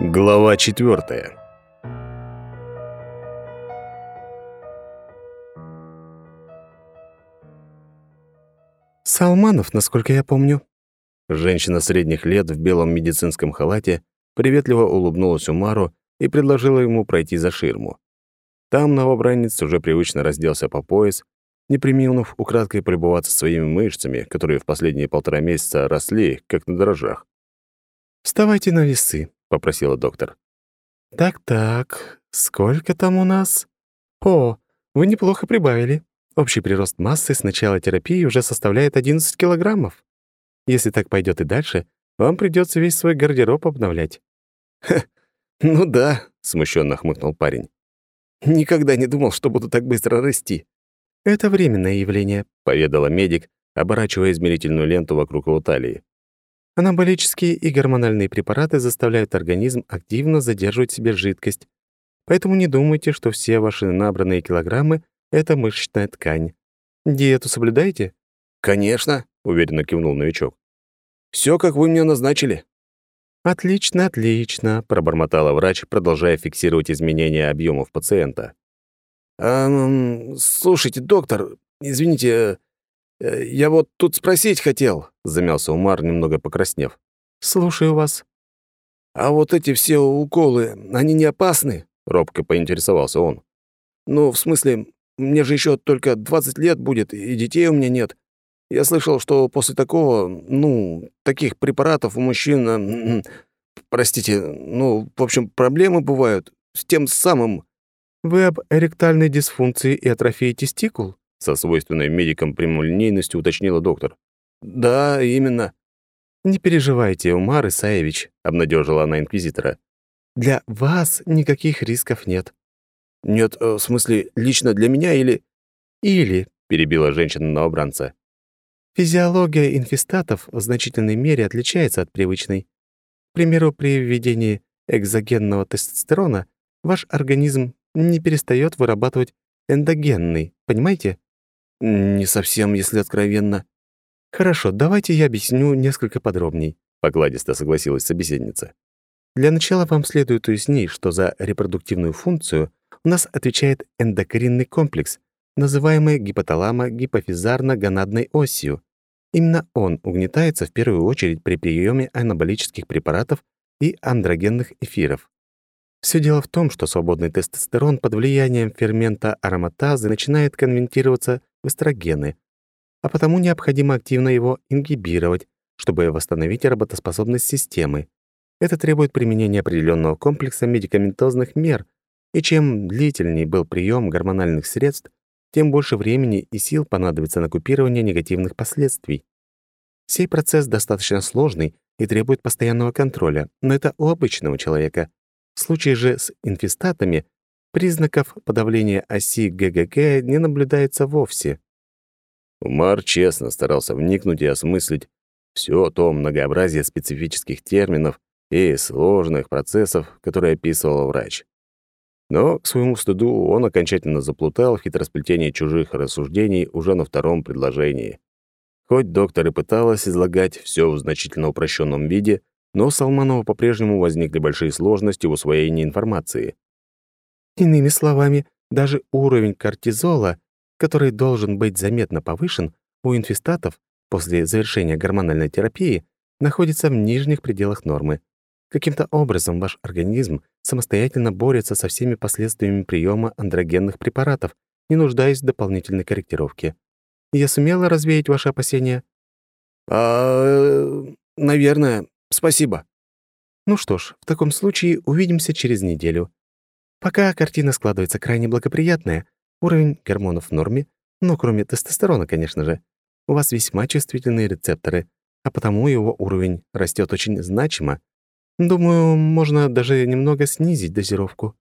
Глава четвертая. Салманов, насколько я помню. Женщина средних лет в белом медицинском халате приветливо улыбнулась Умару и предложила ему пройти за ширму. Там новобранец уже привычно разделся по пояс, не приминув украдкой полюбоваться своими мышцами, которые в последние полтора месяца росли, как на дрожжах. «Вставайте на весы», — попросила доктор. «Так-так, сколько там у нас? О, вы неплохо прибавили. Общий прирост массы с начала терапии уже составляет 11 килограммов. Если так пойдет и дальше, вам придется весь свой гардероб обновлять». «Ха, ну да», — смущенно хмыкнул парень. «Никогда не думал, что буду так быстро расти». «Это временное явление», — поведала медик, оборачивая измерительную ленту вокруг его талии. Анаболические и гормональные препараты заставляют организм активно задерживать в себе жидкость. Поэтому не думайте, что все ваши набранные килограммы — это мышечная ткань. Диету соблюдаете? «Конечно», — уверенно кивнул новичок. Все, как вы мне назначили». «Отлично, отлично», — пробормотала врач, продолжая фиксировать изменения объемов пациента. «А, слушайте, доктор, извините, «Я вот тут спросить хотел», — замялся Умар, немного покраснев. «Слушаю вас». «А вот эти все уколы, они не опасны?» — робко поинтересовался он. «Ну, в смысле, мне же еще только 20 лет будет, и детей у меня нет. Я слышал, что после такого, ну, таких препаратов у мужчин, простите, ну, в общем, проблемы бывают с тем самым...» «Вы об эректальной дисфункции и атрофии тестикул?» Со свойственной медикам прямолинейностью уточнила доктор. «Да, именно». «Не переживайте, Умар Исаевич», — обнадежила она инквизитора. «Для вас никаких рисков нет». «Нет, э, в смысле, лично для меня или...» «Или», — перебила женщина-новобранца. «Физиология инфестатов в значительной мере отличается от привычной. К примеру, при введении экзогенного тестостерона ваш организм не перестает вырабатывать эндогенный, понимаете? «Не совсем, если откровенно». «Хорошо, давайте я объясню несколько подробней», — погладисто согласилась собеседница. «Для начала вам следует уяснить, что за репродуктивную функцию у нас отвечает эндокринный комплекс, называемый гипофизарно-гонадной осью. Именно он угнетается в первую очередь при приеме анаболических препаратов и андрогенных эфиров. Все дело в том, что свободный тестостерон под влиянием фермента ароматазы начинает конвертироваться в эстрогены, а потому необходимо активно его ингибировать, чтобы восстановить работоспособность системы. Это требует применения определенного комплекса медикаментозных мер, и чем длительнее был прием гормональных средств, тем больше времени и сил понадобится на купирование негативных последствий. Сей процесс достаточно сложный и требует постоянного контроля, но это у обычного человека. В случае же с инфестатами признаков подавления оси ГГГ не наблюдается вовсе. Умар честно старался вникнуть и осмыслить все то многообразие специфических терминов и сложных процессов, которые описывал врач. Но, к своему стыду, он окончательно заплутал в хитросплетении чужих рассуждений уже на втором предложении. Хоть доктор и пыталась излагать все в значительно упрощенном виде, но у Салманова по-прежнему возникли большие сложности в усвоении информации. Иными словами, даже уровень кортизола, который должен быть заметно повышен, у инфестатов после завершения гормональной терапии находится в нижних пределах нормы. Каким-то образом ваш организм самостоятельно борется со всеми последствиями приема андрогенных препаратов, не нуждаясь в дополнительной корректировке. Я сумела развеять ваши опасения? А, наверное, Спасибо. Ну что ж, в таком случае увидимся через неделю. Пока картина складывается крайне благоприятная, уровень гормонов в норме, но кроме тестостерона, конечно же, у вас весьма чувствительные рецепторы, а потому его уровень растет очень значимо. Думаю, можно даже немного снизить дозировку.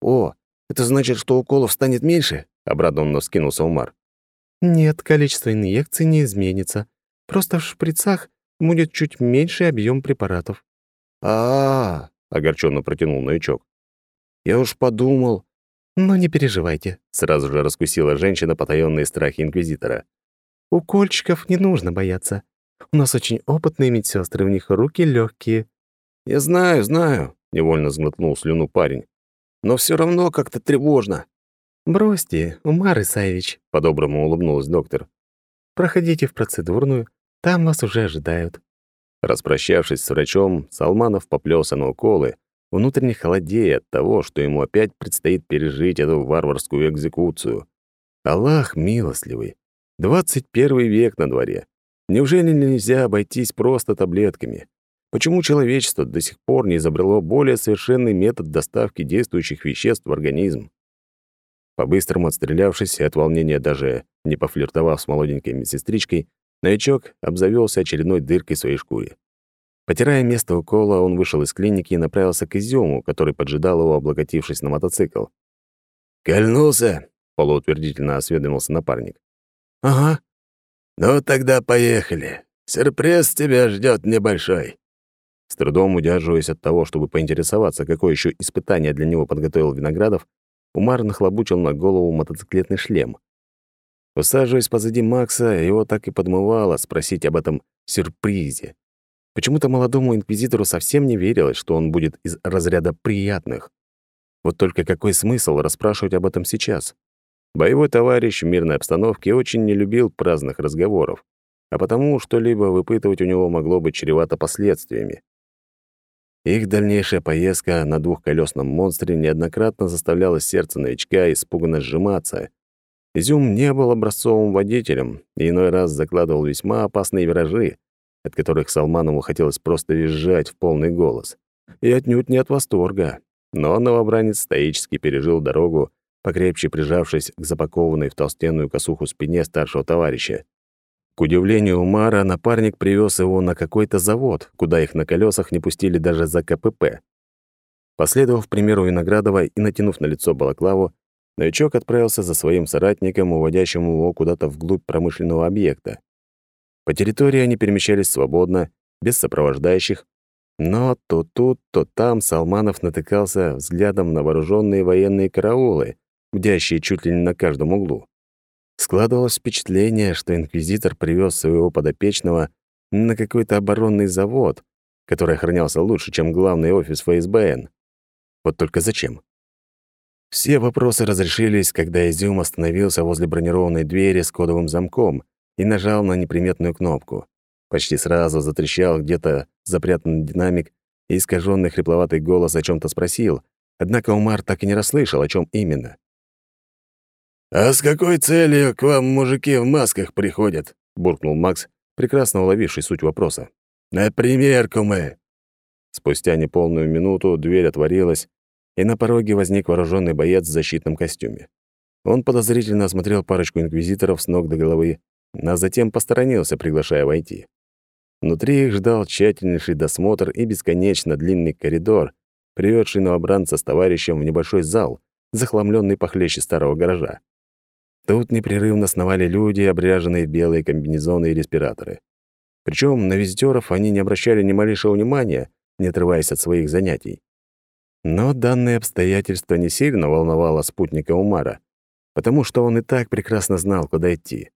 О, это значит, что уколов станет меньше? обрадованно вскинулся Умар. Нет, количество инъекций не изменится. Просто в шприцах будет чуть меньший объем препаратов. А, -а, -а огорченно протянул новичок. Я уж подумал. Но не переживайте, сразу же раскусила женщина потаённые страхи инквизитора. Укольчиков не нужно бояться. У нас очень опытные медсестры, у них руки легкие. Я знаю, знаю, невольно сглотнул слюну парень. «Но все равно как-то тревожно». «Бросьте, Умар Исаевич», — по-доброму улыбнулась доктор. «Проходите в процедурную, там вас уже ожидают». Распрощавшись с врачом, Салманов поплелся на уколы, внутренне холодея от того, что ему опять предстоит пережить эту варварскую экзекуцию. Аллах милостливый. 21 век на дворе. Неужели нельзя обойтись просто таблетками? Почему человечество до сих пор не изобрело более совершенный метод доставки действующих веществ в организм? По-быстрому отстрелявшись и от волнения даже не пофлиртовав с молоденькой медсестричкой, новичок обзавелся очередной дыркой в своей шкуре. Потирая место укола, он вышел из клиники и направился к изюму, который поджидал его, облокотившись на мотоцикл. «Кольнулся?» — полуутвердительно осведомился напарник. «Ага», «Ну, тогда поехали. Сюрприз тебя ждет небольшой». С трудом удерживаясь от того, чтобы поинтересоваться, какое еще испытание для него подготовил Виноградов, Умар нахлобучил на голову мотоциклетный шлем. Усаживаясь позади Макса, его так и подмывало спросить об этом сюрпризе. Почему-то молодому инквизитору совсем не верилось, что он будет из разряда приятных. Вот только какой смысл расспрашивать об этом сейчас? Боевой товарищ в мирной обстановке очень не любил праздных разговоров, а потому что-либо выпытывать у него могло быть чревато последствиями. Их дальнейшая поездка на двухколесном монстре неоднократно заставляла сердце новичка испуганно сжиматься. Изюм не был образцовым водителем и иной раз закладывал весьма опасные виражи, от которых Салманову хотелось просто визжать в полный голос. И отнюдь не от восторга. Но новобранец стоически пережил дорогу покрепче прижавшись к запакованной в толстенную косуху спине старшего товарища. К удивлению Умара, напарник привез его на какой-то завод, куда их на колесах не пустили даже за КПП. Последовав примеру Виноградова и натянув на лицо балаклаву, новичок отправился за своим соратником, уводящим его куда-то вглубь промышленного объекта. По территории они перемещались свободно, без сопровождающих, но то тут, то там Салманов натыкался взглядом на вооруженные военные караулы, бдящие чуть ли не на каждом углу. Складывалось впечатление, что инквизитор привез своего подопечного на какой-то оборонный завод, который охранялся лучше, чем главный офис ФСБН. Вот только зачем? Все вопросы разрешились, когда Изюм остановился возле бронированной двери с кодовым замком и нажал на неприметную кнопку. Почти сразу затрещал где-то запрятанный динамик, и искаженный хрипловатый голос о чем то спросил, однако Умар так и не расслышал, о чем именно. «А с какой целью к вам мужики в масках приходят?» — буркнул Макс, прекрасно уловивший суть вопроса. «На примерку мы!» Спустя неполную минуту дверь отворилась, и на пороге возник вооруженный боец в защитном костюме. Он подозрительно осмотрел парочку инквизиторов с ног до головы, а затем посторонился, приглашая войти. Внутри их ждал тщательнейший досмотр и бесконечно длинный коридор, приведший новобранца с товарищем в небольшой зал, захламленный похлеще старого гаража. Тут непрерывно сновали люди, обряженные в белые комбинезоны и респираторы. Причем на визитеров они не обращали ни малейшего внимания, не отрываясь от своих занятий. Но данное обстоятельство не сильно волновало спутника Умара, потому что он и так прекрасно знал, куда идти.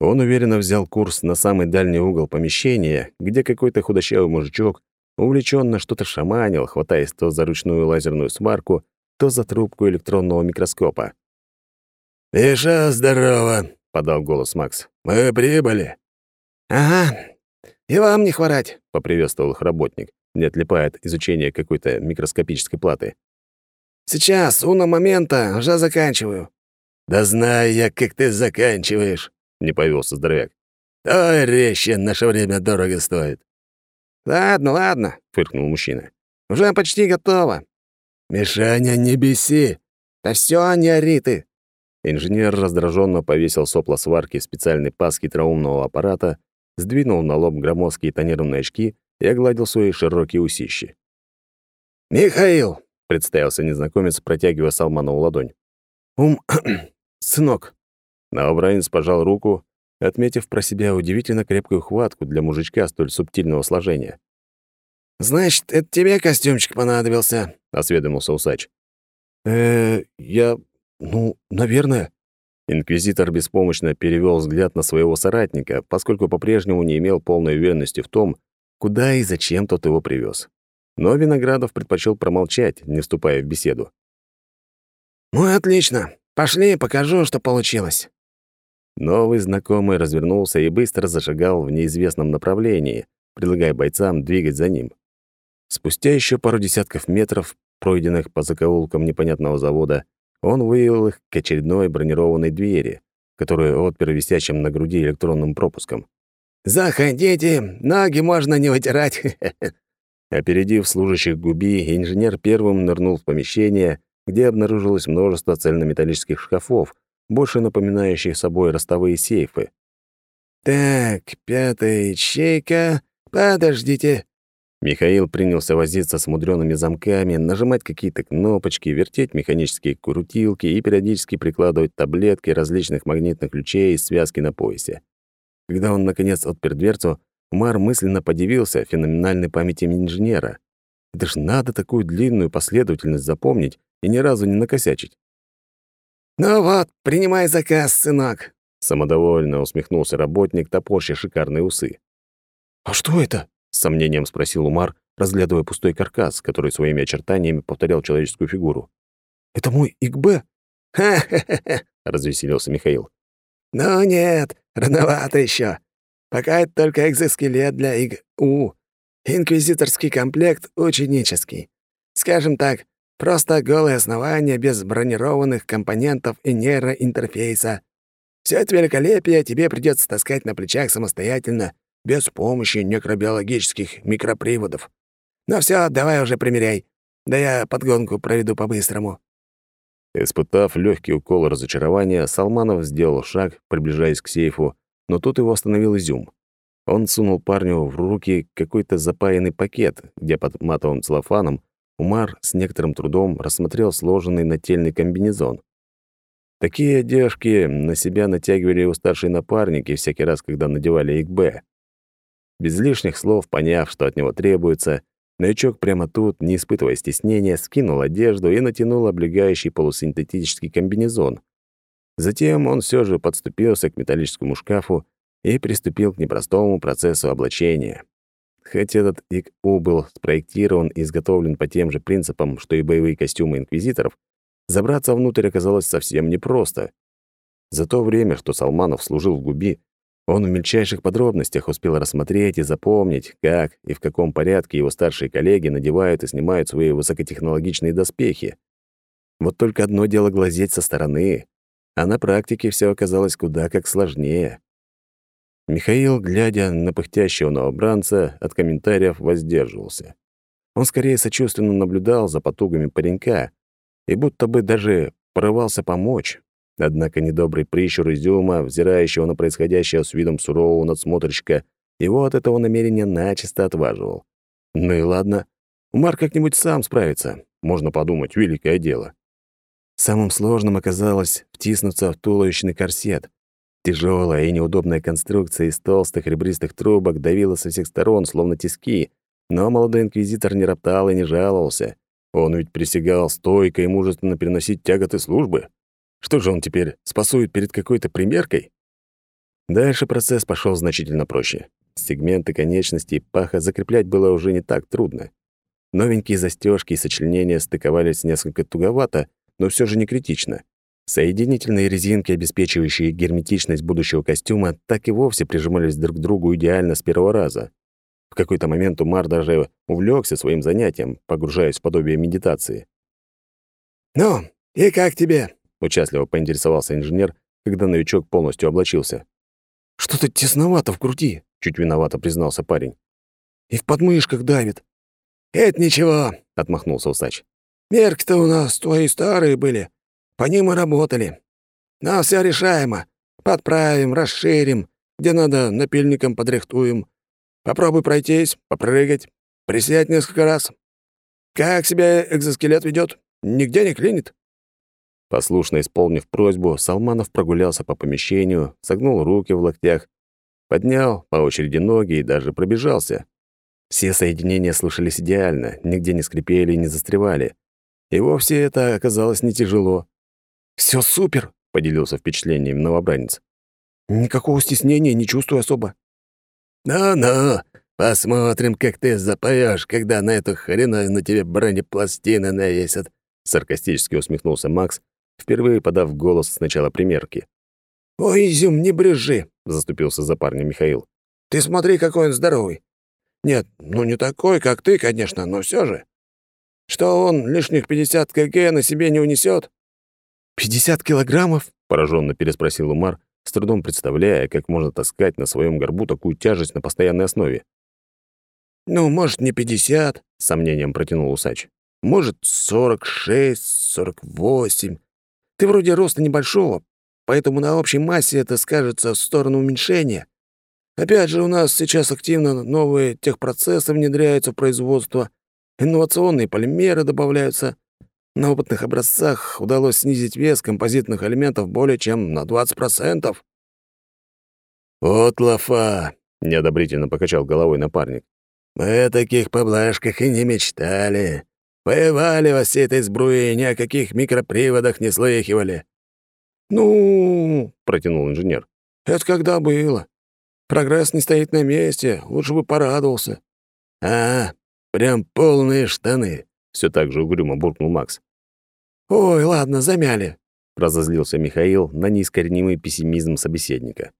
Он уверенно взял курс на самый дальний угол помещения, где какой-то худощавый мужичок увлеченно что-то шаманил, хватаясь то за ручную лазерную смарку, то за трубку электронного микроскопа. «Иша, здорово!» — подал голос Макс. «Мы прибыли!» «Ага, и вам не хворать!» — поприветствовал их работник, не отлипая от изучения какой-то микроскопической платы. «Сейчас, уна момента, уже заканчиваю». «Да знаю я, как ты заканчиваешь!» — не повелся здоровяк. «Ой, резче, наше время дорого стоит». «Ладно, ладно», — фыркнул мужчина. «Уже почти готово». «Мишаня, не беси!» «Да все, не ори ты!» Инженер раздраженно повесил сопло сварки специальный паз хитроумного аппарата, сдвинул на лоб громоздкие тонированные очки и огладил свои широкие усищи. «Михаил!» — представился незнакомец, протягивая Салманову ладонь. «Ум... сынок!» Новобранец пожал руку, отметив про себя удивительно крепкую хватку для мужичка столь субтильного сложения. «Значит, это тебе костюмчик понадобился?» — осведомился усач. э я «Ну, наверное». Инквизитор беспомощно перевел взгляд на своего соратника, поскольку по-прежнему не имел полной уверенности в том, куда и зачем тот его привез. Но Виноградов предпочел промолчать, не вступая в беседу. «Ну, отлично. Пошли, покажу, что получилось». Новый знакомый развернулся и быстро зашагал в неизвестном направлении, предлагая бойцам двигать за ним. Спустя еще пару десятков метров, пройденных по закоулкам непонятного завода, он вывел их к очередной бронированной двери, которую отпер висящим на груди электронным пропуском. «Заходите, ноги можно не вытирать!» Опередив служащих губи, инженер первым нырнул в помещение, где обнаружилось множество цельнометаллических шкафов, больше напоминающих собой ростовые сейфы. «Так, пятая ячейка. Подождите». Михаил принялся возиться с мудреными замками, нажимать какие-то кнопочки, вертеть механические крутилки и периодически прикладывать таблетки различных магнитных ключей и связки на поясе. Когда он, наконец, отпер дверцу, Мар мысленно подивился феноменальной памяти инженера. Это ж надо такую длинную последовательность запомнить и ни разу не накосячить. «Ну вот, принимай заказ, сынок», — самодовольно усмехнулся работник, топорща шикарные усы. «А что это?» — с сомнением спросил Умар, разглядывая пустой каркас, который своими очертаниями повторял человеческую фигуру. «Это мой ИКБ?» «Ха-ха-ха!» — развеселился Михаил. «Ну нет, рановато еще. Пока это только экзоскелет для ИГУ. Инквизиторский комплект ученический. Скажем так, просто голое основание без бронированных компонентов и нейроинтерфейса. Все это великолепие тебе придется таскать на плечах самостоятельно, без помощи некробиологических микроприводов. Ну все, давай уже примеряй. Да я подгонку проведу по-быстрому. Испытав легкий укол разочарования, Салманов сделал шаг, приближаясь к сейфу, но тут его остановил изюм. Он сунул парню в руки какой-то запаянный пакет, где под матовым целлофаном Умар с некоторым трудом рассмотрел сложенный нательный комбинезон. Такие одежки на себя натягивали его старшие напарники всякий раз, когда надевали ИКБ. Без лишних слов, поняв, что от него требуется, новичок прямо тут, не испытывая стеснения, скинул одежду и натянул облегающий полусинтетический комбинезон. Затем он все же подступился к металлическому шкафу и приступил к непростому процессу облачения. Хоть этот ИКУ был спроектирован и изготовлен по тем же принципам, что и боевые костюмы инквизиторов, забраться внутрь оказалось совсем непросто. За то время, что Салманов служил в Губи, он в мельчайших подробностях успел рассмотреть и запомнить, как и в каком порядке его старшие коллеги надевают и снимают свои высокотехнологичные доспехи. Вот только одно дело глазеть со стороны, а на практике все оказалось куда как сложнее. Михаил, глядя на пыхтящего новобранца, от комментариев воздерживался. Он скорее сочувственно наблюдал за потугами паренька и будто бы даже порывался помочь. Однако недобрый прищур изюма, взирающего на происходящее с видом сурового надсмотрщика, его от этого намерения начисто отваживал. Ну и ладно, Умар как-нибудь сам справится. Можно подумать, великое дело. Самым сложным оказалось втиснуться в туловищный корсет, Тяжелая и неудобная конструкция из толстых ребристых трубок давила со всех сторон, словно тиски, но молодой инквизитор не роптал и не жаловался. Он ведь присягал стойко и мужественно переносить тяготы службы. Что же он теперь, спасует перед какой-то примеркой? Дальше процесс пошел значительно проще. Сегменты конечностей паха закреплять было уже не так трудно. Новенькие застежки и сочленения стыковались несколько туговато, но все же не критично. Соединительные резинки, обеспечивающие герметичность будущего костюма, так и вовсе прижимались друг к другу идеально с первого раза. В какой-то момент Умар даже увлекся своим занятием, погружаясь в подобие медитации. «Ну, и как тебе?» — участливо поинтересовался инженер, когда новичок полностью облачился. «Что-то тесновато в груди», — чуть виновато признался парень. «И в подмышках давит». «Это ничего», — отмахнулся усач. «Мерки-то у нас твои старые были. По ним и работали. Но все решаемо. Подправим, расширим. Где надо, напильником подрихтуем. Попробуй пройтись, попрыгать, присядь несколько раз. Как себя экзоскелет ведет? Нигде не клинит?» Послушно исполнив просьбу, Салманов прогулялся по помещению, согнул руки в локтях, поднял по очереди ноги и даже пробежался. Все соединения слушались идеально, нигде не скрипели и не застревали. И вовсе это оказалось не тяжело. Все супер», — поделился впечатлением новобранец. «Никакого стеснения не чувствую особо». «Ну-ну, Посмотрим, как ты запоешь, когда на эту хреновину на тебе бронепластины навесят», — саркастически усмехнулся Макс, впервые подав голос с начала примерки. «Ой, Изюм, не брежи», — заступился за парня Михаил. «Ты смотри, какой он здоровый. Нет, ну не такой, как ты, конечно, но все же. Что он лишних 50 кг на себе не унесет? «Пятьдесят килограммов?» — пораженно переспросил Умар, с трудом представляя, как можно таскать на своем горбу такую тяжесть на постоянной основе. «Ну, может, не пятьдесят», — с сомнением протянул усач. «Может, сорок шесть, сорок восемь. Ты вроде роста небольшого, поэтому на общей массе это скажется в сторону уменьшения. Опять же, у нас сейчас активно новые техпроцессы внедряются в производство, инновационные полимеры добавляются. На опытных образцах удалось снизить вес композитных элементов более чем на 20%. «Вот лафа!» — неодобрительно покачал головой напарник. Мы о таких поблажках и не мечтали. Воевали во всей этой сбруе и ни о каких микроприводах не слыхивали». «Ну...» — протянул инженер. «Это когда было. Прогресс не стоит на месте, лучше бы порадовался». «А, прям полные штаны», — все так же угрюмо буркнул Макс. «Ой, ладно, замяли», — разозлился Михаил на неискоренимый пессимизм собеседника.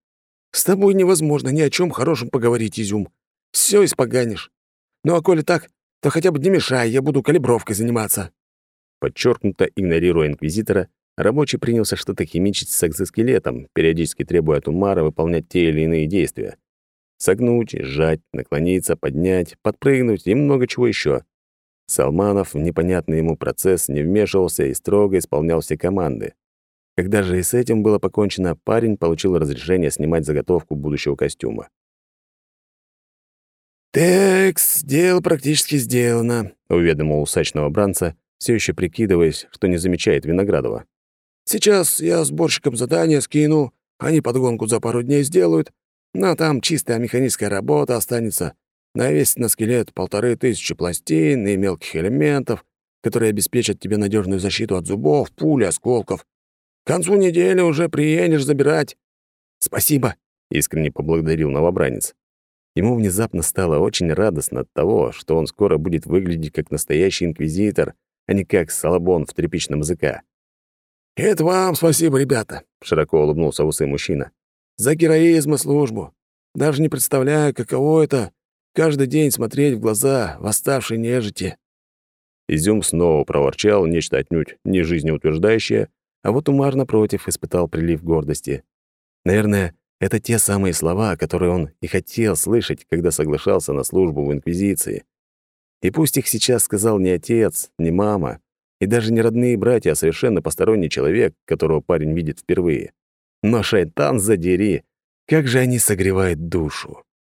«С тобой невозможно ни о чем хорошем поговорить, Изюм все испоганишь. Ну а коли так, то хотя бы не мешай, я буду калибровкой заниматься». Подчеркнуто игнорируя инквизитора, рабочий принялся что-то химичить с экзоскелетом, периодически требуя от Умара выполнять те или иные действия. Согнуть, сжать, наклониться, поднять, подпрыгнуть и много чего еще. Салманов в непонятный ему процесс не вмешивался и строго исполнял все команды. Когда же и с этим было покончено, парень получил разрешение снимать заготовку будущего костюма. «Текс, дело практически сделано», — уведомил усачного бранца, все еще прикидываясь, что не замечает Виноградова. «Сейчас я сборщикам задания скину, они подгонку за пару дней сделают, но там чистая механическая работа останется. Навесить на скелет полторы тысячи пластин и мелких элементов, которые обеспечат тебе надежную защиту от зубов, пули, осколков. К концу недели уже приедешь забирать». «Спасибо», — искренне поблагодарил новобранец. Ему внезапно стало очень радостно от того, что он скоро будет выглядеть как настоящий инквизитор, а не как Салабон в тряпичном языка. «Это вам спасибо, ребята», — широко улыбнулся усы мужчина. «За героизм и службу. Даже не представляю, каково это — каждый день смотреть в глаза восставшей нежити». Изюм снова проворчал нечто отнюдь не жизнеутверждающее, а вот Умар, напротив, испытал прилив гордости. Наверное, это те самые слова, которые он и хотел слышать, когда соглашался на службу в Инквизиции. И пусть их сейчас сказал не отец, не мама, и даже не родные братья, а совершенно посторонний человек, которого парень видит впервые. Но шайтан задери, как же они согревают душу.